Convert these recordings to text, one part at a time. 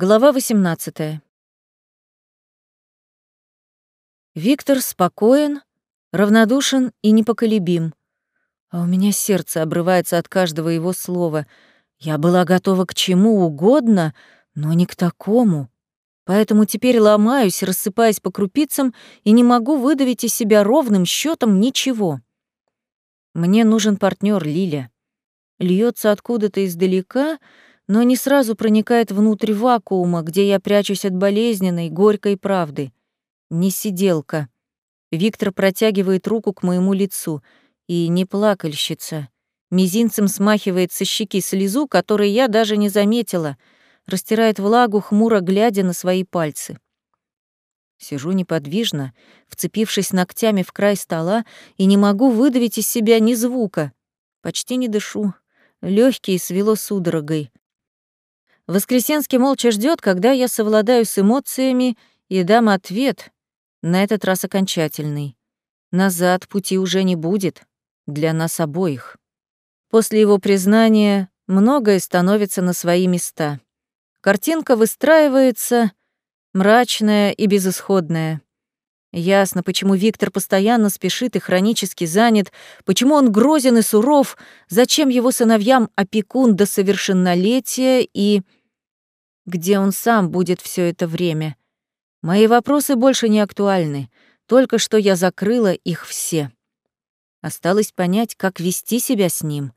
Глава 18. Виктор спокоен, равнодушен и непоколебим. А у меня сердце обрывается от каждого его слова. Я была готова к чему угодно, но не к такому. Поэтому теперь ломаюсь, рассыпаясь по крупицам, и не могу выдавить из себя ровным счетом ничего. Мне нужен партнер Лиля. Льется откуда-то издалека — но не сразу проникает внутрь вакуума, где я прячусь от болезненной, горькой правды. Не сиделка. Виктор протягивает руку к моему лицу. И не плакальщица. Мизинцем смахивает со щеки слезу, которой я даже не заметила. Растирает влагу, хмуро глядя на свои пальцы. Сижу неподвижно, вцепившись ногтями в край стола, и не могу выдавить из себя ни звука. Почти не дышу. Легкие свело судорогой. Воскресенский молча ждет, когда я совладаю с эмоциями и дам ответ, на этот раз окончательный. Назад пути уже не будет для нас обоих. После его признания многое становится на свои места. Картинка выстраивается мрачная и безысходная. Ясно, почему Виктор постоянно спешит и хронически занят, почему он грозен и суров, зачем его сыновьям опекун до совершеннолетия и где он сам будет все это время. Мои вопросы больше не актуальны, только что я закрыла их все. Осталось понять, как вести себя с ним.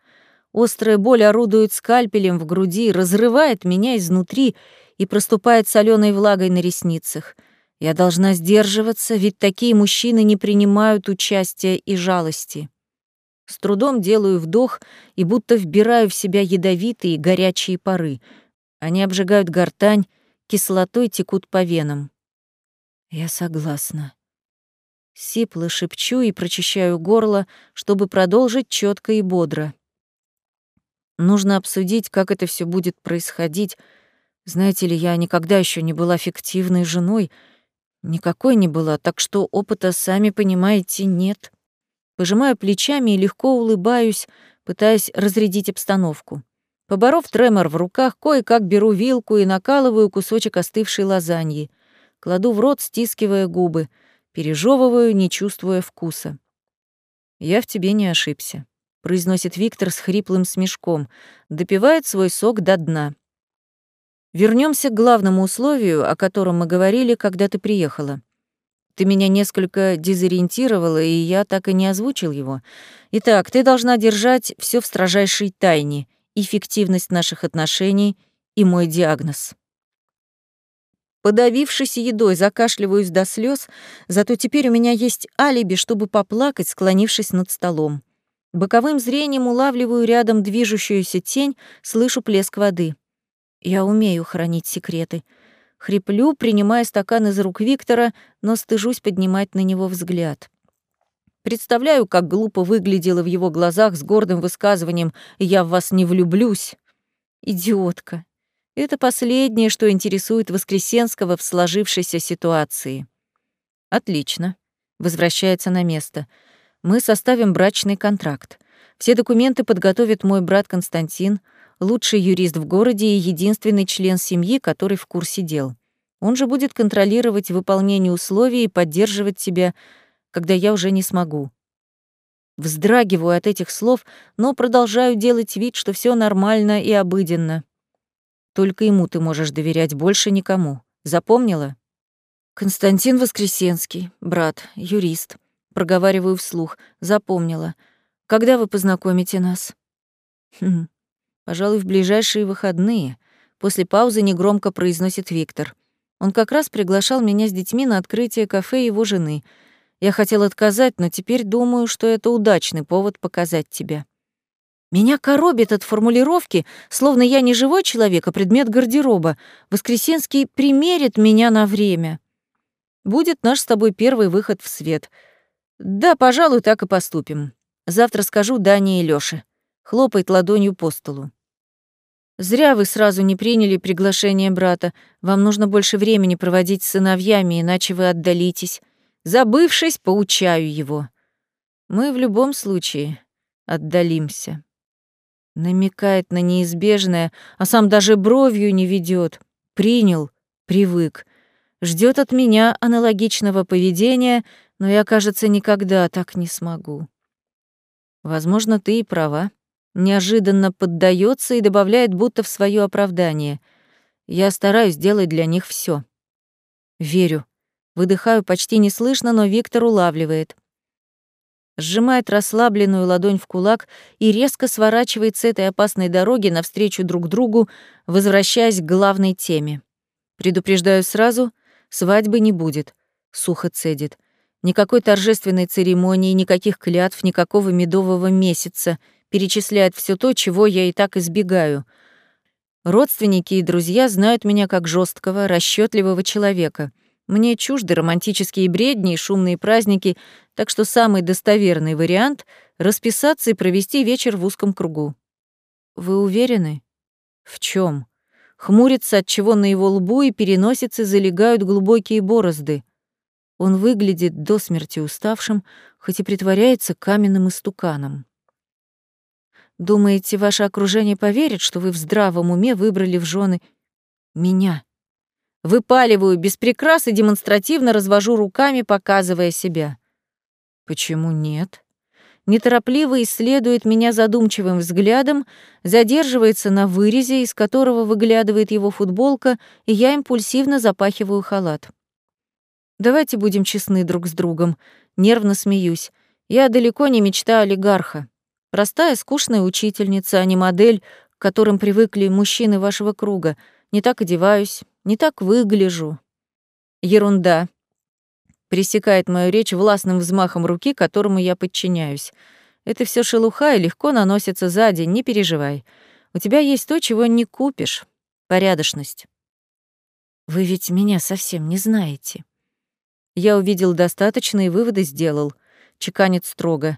Острая боль орудует скальпелем в груди, разрывает меня изнутри и проступает соленой влагой на ресницах. Я должна сдерживаться, ведь такие мужчины не принимают участия и жалости. С трудом делаю вдох и будто вбираю в себя ядовитые горячие пары — они обжигают гортань, кислотой текут по венам. Я согласна. Сипло шепчу и прочищаю горло, чтобы продолжить четко и бодро. Нужно обсудить, как это все будет происходить. Знаете ли, я никогда еще не была фиктивной женой, никакой не была, так что опыта, сами понимаете, нет. Пожимаю плечами и легко улыбаюсь, пытаясь разрядить обстановку. Поборов тремор в руках, кое-как беру вилку и накалываю кусочек остывшей лазаньи. Кладу в рот, стискивая губы. Пережевываю, не чувствуя вкуса. «Я в тебе не ошибся», — произносит Виктор с хриплым смешком. Допивает свой сок до дна. Вернемся к главному условию, о котором мы говорили, когда ты приехала. Ты меня несколько дезориентировала, и я так и не озвучил его. Итак, ты должна держать все в строжайшей тайне — эффективность наших отношений и мой диагноз. Подавившись едой, закашливаюсь до слез, зато теперь у меня есть алиби, чтобы поплакать, склонившись над столом. Боковым зрением улавливаю рядом движущуюся тень, слышу плеск воды. Я умею хранить секреты. Хриплю, принимая стакан из рук Виктора, но стыжусь поднимать на него взгляд. Представляю, как глупо выглядело в его глазах с гордым высказыванием «Я в вас не влюблюсь». Идиотка. Это последнее, что интересует Воскресенского в сложившейся ситуации. Отлично. Возвращается на место. Мы составим брачный контракт. Все документы подготовит мой брат Константин, лучший юрист в городе и единственный член семьи, который в курсе дел. Он же будет контролировать выполнение условий и поддерживать тебя когда я уже не смогу. Вздрагиваю от этих слов, но продолжаю делать вид, что все нормально и обыденно. Только ему ты можешь доверять, больше никому. Запомнила? Константин Воскресенский, брат, юрист. Проговариваю вслух. Запомнила. Когда вы познакомите нас? Хм, пожалуй, в ближайшие выходные. После паузы негромко произносит Виктор. Он как раз приглашал меня с детьми на открытие кафе его жены — я хотел отказать, но теперь думаю, что это удачный повод показать тебя. Меня коробит от формулировки, словно я не живой человек, а предмет гардероба. Воскресенский примерит меня на время. Будет наш с тобой первый выход в свет. Да, пожалуй, так и поступим. Завтра скажу Дане и Лёше. Хлопает ладонью по столу. Зря вы сразу не приняли приглашение брата. Вам нужно больше времени проводить с сыновьями, иначе вы отдалитесь. Забывшись, поучаю его. Мы в любом случае отдалимся. Намекает на неизбежное, а сам даже бровью не ведет. принял, привык. Ждет от меня аналогичного поведения, но я, кажется, никогда так не смогу. Возможно, ты и права. Неожиданно поддается и добавляет будто в свое оправдание. Я стараюсь делать для них все. Верю. Выдыхаю почти неслышно, но Виктор улавливает. Сжимает расслабленную ладонь в кулак и резко сворачивает с этой опасной дороги навстречу друг другу, возвращаясь к главной теме. Предупреждаю сразу, свадьбы не будет, сухо цедит. Никакой торжественной церемонии, никаких клятв, никакого медового месяца. Перечисляет все то, чего я и так избегаю. Родственники и друзья знают меня как жесткого, расчетливого человека. Мне чужды романтические бредни и шумные праздники, так что самый достоверный вариант — расписаться и провести вечер в узком кругу. Вы уверены? В чем? Хмурится, от чего на его лбу и переносице залегают глубокие борозды. Он выглядит до смерти уставшим, хоть и притворяется каменным истуканом. Думаете, ваше окружение поверит, что вы в здравом уме выбрали в жены меня? Выпаливаю без прикрас и демонстративно развожу руками, показывая себя. Почему нет? Неторопливо исследует меня задумчивым взглядом, задерживается на вырезе, из которого выглядывает его футболка, и я импульсивно запахиваю халат. Давайте будем честны друг с другом. Нервно смеюсь. Я далеко не мечта олигарха. Простая, скучная учительница, а не модель, к которым привыкли мужчины вашего круга. Не так одеваюсь, не так выгляжу. Ерунда. Пресекает мою речь властным взмахом руки, которому я подчиняюсь. Это все шелуха и легко наносится за день, не переживай. У тебя есть то, чего не купишь. Порядочность. Вы ведь меня совсем не знаете. Я увидел достаточно и выводы сделал. Чеканит строго.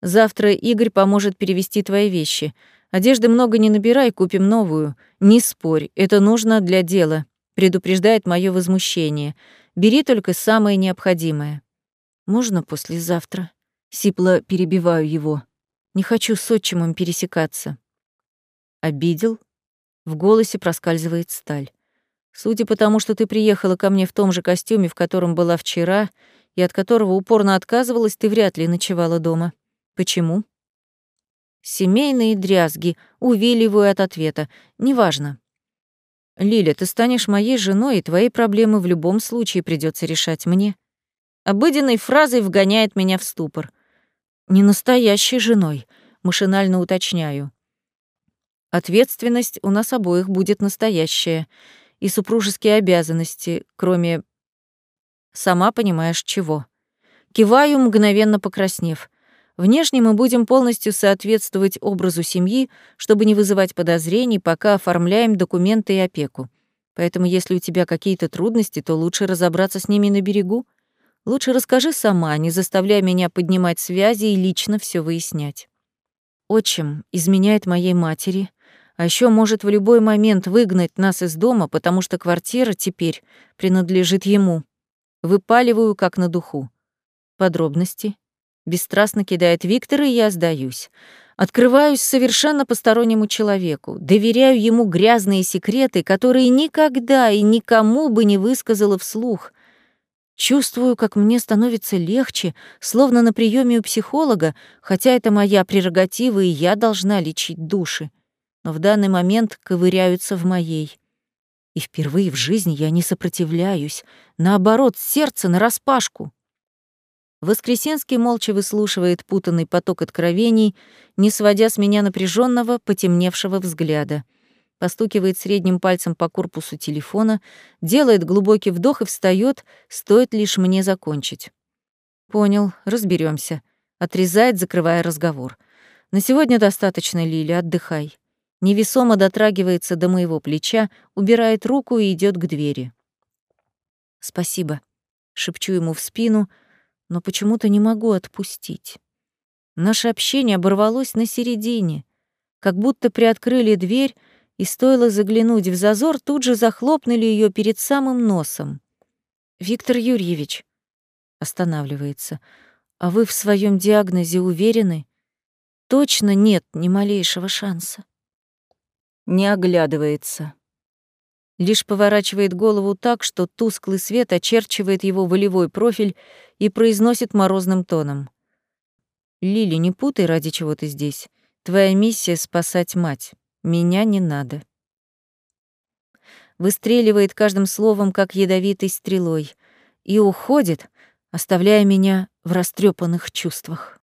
Завтра Игорь поможет перевести твои вещи. Одежды много не набирай, купим новую. Не спорь, это нужно для дела. Предупреждает мое возмущение. Бери только самое необходимое. Можно послезавтра? Сипло перебиваю его. Не хочу с отчимом пересекаться. Обидел? В голосе проскальзывает сталь. Судя по тому, что ты приехала ко мне в том же костюме, в котором была вчера, и от которого упорно отказывалась, ты вряд ли ночевала дома. Почему? Семейные дрязги, увиливаю от ответа. Неважно. Лиля, ты станешь моей женой, и твои проблемы в любом случае придется решать мне. Обыденной фразой вгоняет меня в ступор. Не настоящей женой, машинально уточняю. Ответственность у нас обоих будет настоящая — и супружеские обязанности, кроме... Сама понимаешь, чего. Киваю, мгновенно покраснев. Внешне мы будем полностью соответствовать образу семьи, чтобы не вызывать подозрений, пока оформляем документы и опеку. Поэтому если у тебя какие-то трудности, то лучше разобраться с ними на берегу. Лучше расскажи сама, не заставляй меня поднимать связи и лично все выяснять. Отчим изменяет моей матери — а еще может в любой момент выгнать нас из дома, потому что квартира теперь принадлежит ему. Выпаливаю как на духу. Подробности. Бесстрастно кидает Виктор, и я сдаюсь. Открываюсь совершенно постороннему человеку, доверяю ему грязные секреты, которые никогда и никому бы не высказала вслух. Чувствую, как мне становится легче, словно на приеме у психолога, хотя это моя прерогатива, и я должна лечить души но в данный момент ковыряются в моей. И впервые в жизни я не сопротивляюсь, наоборот, сердце нараспашку. Воскресенский молча выслушивает путанный поток откровений, не сводя с меня напряженного, потемневшего взгляда. Постукивает средним пальцем по корпусу телефона, делает глубокий вдох и встает, стоит лишь мне закончить. Понял, разберемся. Отрезает, закрывая разговор. На сегодня достаточно, Лили, отдыхай невесомо дотрагивается до моего плеча, убирает руку и идет к двери. «Спасибо», — шепчу ему в спину, но почему-то не могу отпустить. Наше общение оборвалось на середине, как будто приоткрыли дверь, и стоило заглянуть в зазор, тут же захлопнули ее перед самым носом. «Виктор Юрьевич», — останавливается, — «а вы в своем диагнозе уверены? Точно нет ни малейшего шанса» не оглядывается. Лишь поворачивает голову так, что тусклый свет очерчивает его волевой профиль и произносит морозным тоном. «Лили, не путай, ради чего ты здесь. Твоя миссия — спасать мать. Меня не надо». Выстреливает каждым словом, как ядовитой стрелой, и уходит, оставляя меня в растрепанных чувствах.